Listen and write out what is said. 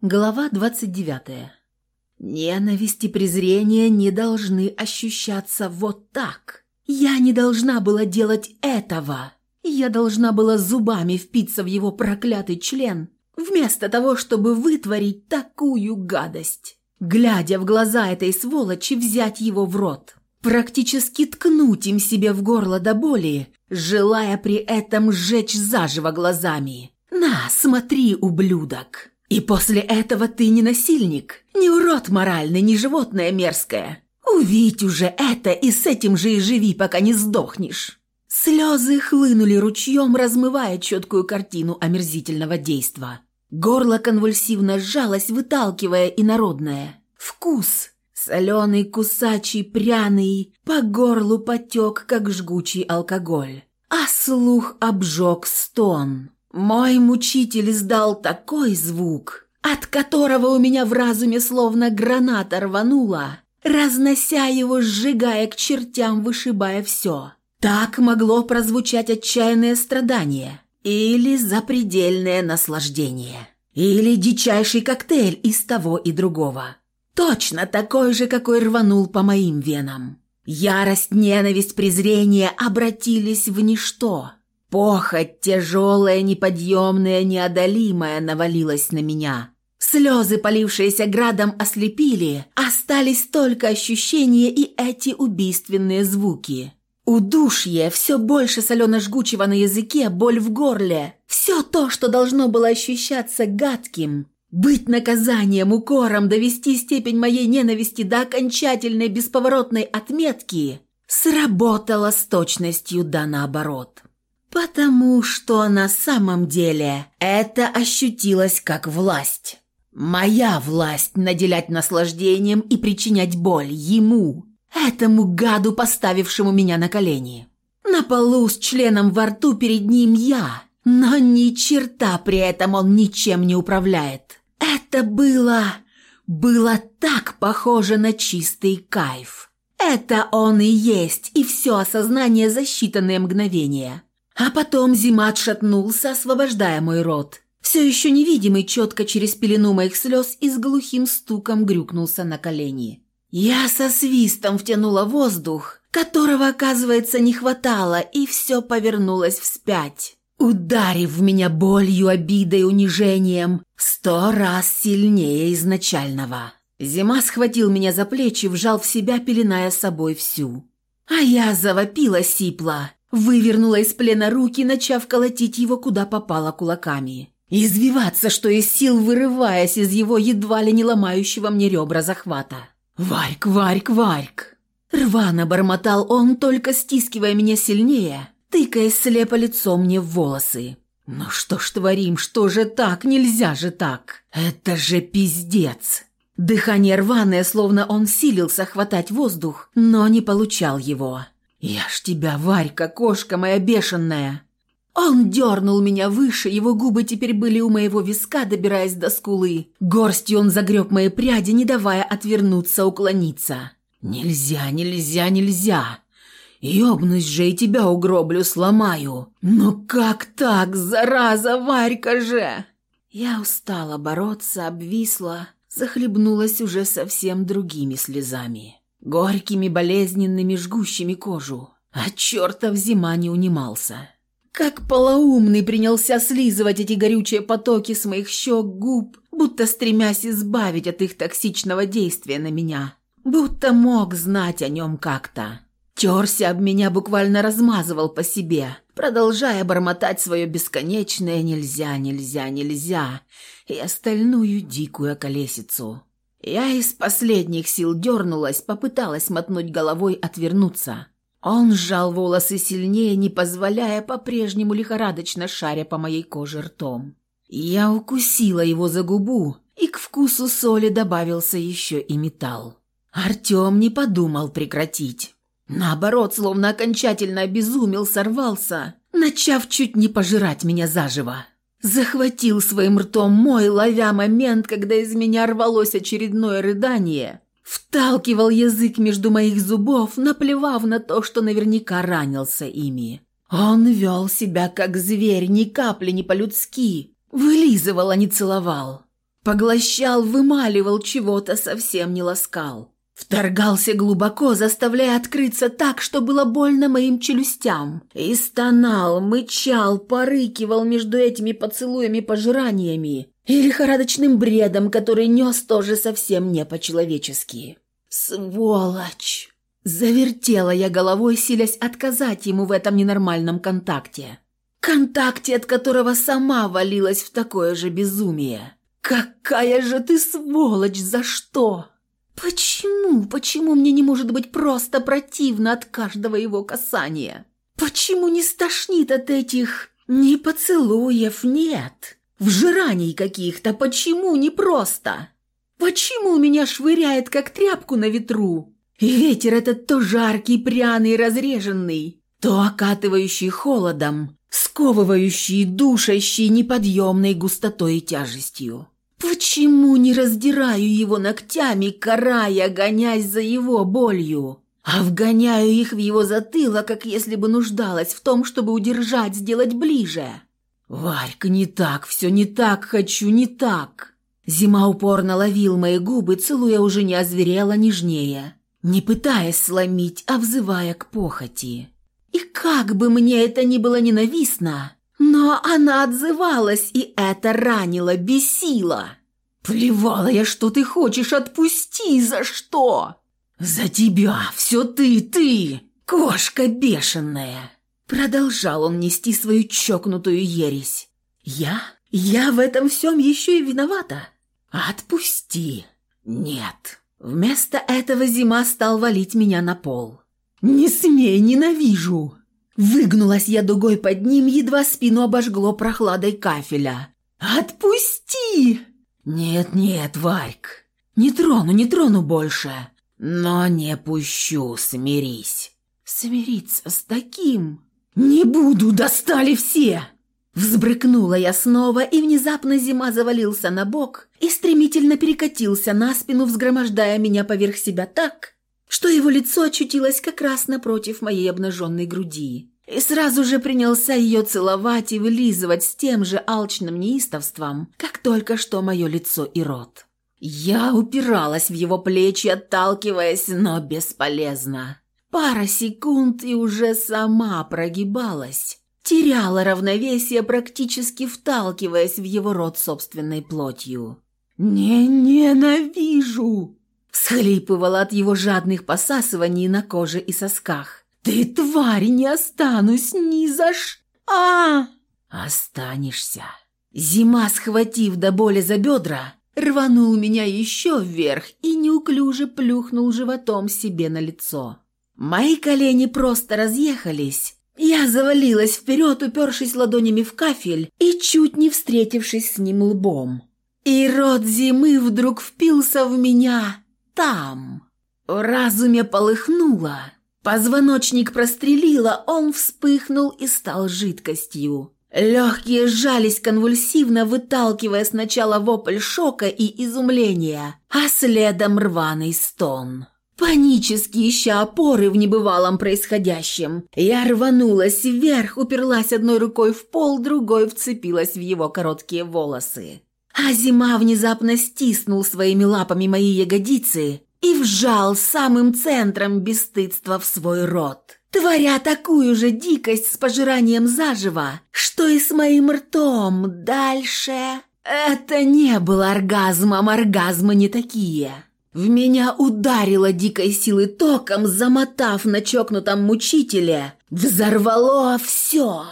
Глава 29. Ненависть и презрение не должны ощущаться вот так. Я не должна была делать этого. Я должна была зубами впиться в его проклятый член, вместо того, чтобы вытворить такую гадость. Глядя в глаза этой сволочи, взять его в рот. Практически ткнуть им себе в горло до боли, желая при этом сжечь заживо глазами. «На, смотри, ублюдок!» И после этого ты не насильник, не урод моральный, не животное мерзкое. Увидь уже это и с этим же и живи, пока не сдохнешь». Слезы хлынули ручьем, размывая четкую картину омерзительного действа. Горло конвульсивно сжалось, выталкивая инородное. Вкус, соленый, кусачий, пряный, по горлу потек, как жгучий алкоголь. А слух обжег стон. Мой мучитель издал такой звук, от которого у меня в разуме словно граната рванула, разнося его, сжигая к чертям, вышибая все. Так могло прозвучать отчаянное страдание или запредельное наслаждение, или дичайший коктейль из того и другого. Точно такой же, какой рванул по моим венам. Ярость, ненависть, презрение обратились в ничто – Похоть тяжелая, неподъемная, неодолимая навалилась на меня. Слезы, полившиеся градом, ослепили, остались только ощущения и эти убийственные звуки. Удушье, все больше солено-жгучего на языке, боль в горле. Все то, что должно было ощущаться гадким, быть наказанием, укором, довести степень моей ненависти до окончательной бесповоротной отметки, сработало с точностью да наоборот. Потому что на самом деле это ощутилось как власть. Моя власть наделять наслаждением и причинять боль ему, этому гаду, поставившему меня на колени. На полу с членом во рту перед ним я, но ни черта при этом он ничем не управляет. Это было... было так похоже на чистый кайф. Это он и есть, и все осознание за считанные мгновения. А потом зима отшатнулся, освобождая мой рот. Все еще невидимый четко через пелену моих слез и с глухим стуком грюкнулся на колени. Я со свистом втянула воздух, которого, оказывается, не хватало, и все повернулось вспять, ударив в меня болью, обидой, унижением сто раз сильнее изначального. Зима схватил меня за плечи, вжал в себя, пеленая собой всю. А я завопила сипло, Вывернула из плена руки, начав колотить его куда попало кулаками. Извиваться, что из сил, вырываясь из его едва ли не ломающего мне ребра захвата. «Варьк, Варьк, Варьк!» Рвано бормотал он, только стискивая меня сильнее, тыкаясь слепо лицом мне в волосы. «Ну что ж творим, что же так, нельзя же так! Это же пиздец!» Дыхание рваное, словно он силился хватать воздух, но не получал его. «Я ж тебя, Варька, кошка моя бешеная!» Он дернул меня выше, его губы теперь были у моего виска, добираясь до скулы. Горстью он загреб мои пряди, не давая отвернуться, уклониться. «Нельзя, нельзя, нельзя!» «Ёбнусь же и тебя угроблю, сломаю!» «Ну как так, зараза, Варька же!» Я устала бороться, обвисла, захлебнулась уже совсем другими слезами горькими, болезненными, жгущими кожу. А чертов зима не унимался. Как полоумный принялся слизывать эти горючие потоки с моих щек, губ, будто стремясь избавить от их токсичного действия на меня. Будто мог знать о нем как-то. Терся об меня, буквально размазывал по себе, продолжая бормотать свое бесконечное «нельзя, нельзя, нельзя» и остальную дикую колесицу. Я из последних сил дернулась, попыталась мотнуть головой, отвернуться. Он сжал волосы сильнее, не позволяя по-прежнему лихорадочно шаря по моей коже ртом. Я укусила его за губу, и к вкусу соли добавился еще и металл. Артем не подумал прекратить. Наоборот, словно окончательно обезумел, сорвался, начав чуть не пожирать меня заживо. Захватил своим ртом мой, ловя момент, когда из меня рвалось очередное рыдание. Вталкивал язык между моих зубов, наплевав на то, что наверняка ранился ими. Он вел себя как зверь, ни капли не по-людски. Вылизывал, а не целовал. Поглощал, вымаливал чего-то, совсем не ласкал. Вторгался глубоко, заставляя открыться так, что было больно моим челюстям. И стонал, мычал, порыкивал между этими поцелуями-пожираниями и лихорадочным бредом, который нес тоже совсем не по-человечески. «Сволочь!» Завертела я головой, силясь отказать ему в этом ненормальном контакте. Контакте, от которого сама валилась в такое же безумие. «Какая же ты сволочь! За что?» Почему, почему мне не может быть просто противно от каждого его касания? Почему не стошнит от этих ни поцелуев, нет? Вжираний каких-то, почему не просто? Почему меня швыряет, как тряпку на ветру? И ветер этот то жаркий, пряный, разреженный, то окатывающий холодом, сковывающий, душащий неподъемной густотой и тяжестью. Почему не раздираю его ногтями, карая, гонясь за его болью, а вгоняю их в его затылок, как если бы нуждалась в том, чтобы удержать, сделать ближе? Варька, не так, все не так хочу, не так. Зима упорно ловил мои губы, целуя уже не озверела нежнее, не пытаясь сломить, а взывая к похоти. И как бы мне это ни было ненавистно, но она отзывалась, и это ранило, бесило. «Плевала я, что ты хочешь, отпусти, за что?» «За тебя, все ты, ты, кошка бешеная!» Продолжал он нести свою чокнутую ересь. «Я? Я в этом всем еще и виновата?» «Отпусти!» «Нет!» Вместо этого зима стал валить меня на пол. «Не смей, ненавижу!» Выгнулась я дугой под ним, едва спину обожгло прохладой кафеля. «Отпусти!» «Нет-нет, Варьк, не трону, не трону больше, но не пущу, смирись». «Смириться с таким?» «Не буду, достали все!» Взбрыкнула я снова, и внезапно зима завалился на бок и стремительно перекатился на спину, взгромождая меня поверх себя так, что его лицо очутилось как раз напротив моей обнаженной груди. И сразу же принялся ее целовать и вылизывать с тем же алчным неистовством, как только что мое лицо и рот. Я упиралась в его плечи, отталкиваясь, но бесполезно. Пара секунд и уже сама прогибалась, теряла равновесие, практически вталкиваясь в его рот собственной плотью. «Не ненавижу!» Схлипывала от его жадных посасываний на коже и сосках. «Ты, тварь, не останусь ни за ш... а «Останешься!» Зима, схватив до боли за бедра, рванул меня еще вверх и неуклюже плюхнул животом себе на лицо. Мои колени просто разъехались. Я завалилась вперед, упершись ладонями в кафель и чуть не встретившись с ним лбом. И рот зимы вдруг впился в меня там. В разуме полыхнуло. Позвоночник прострелило, он вспыхнул и стал жидкостью. Легкие сжались конвульсивно, выталкивая сначала вопль шока и изумления, а следом рваный стон. Панически ища опоры в небывалом происходящем, я рванулась вверх, уперлась одной рукой в пол, другой вцепилась в его короткие волосы. А зима внезапно стиснул своими лапами мои ягодицы и вжал самым центром бесстыдства в свой рот, творя такую же дикость с пожиранием заживо, что и с моим ртом дальше. Это не было оргазмом, оргазмы не такие. В меня ударило дикой силы током, замотав на чокнутом мучителе. Взорвало все.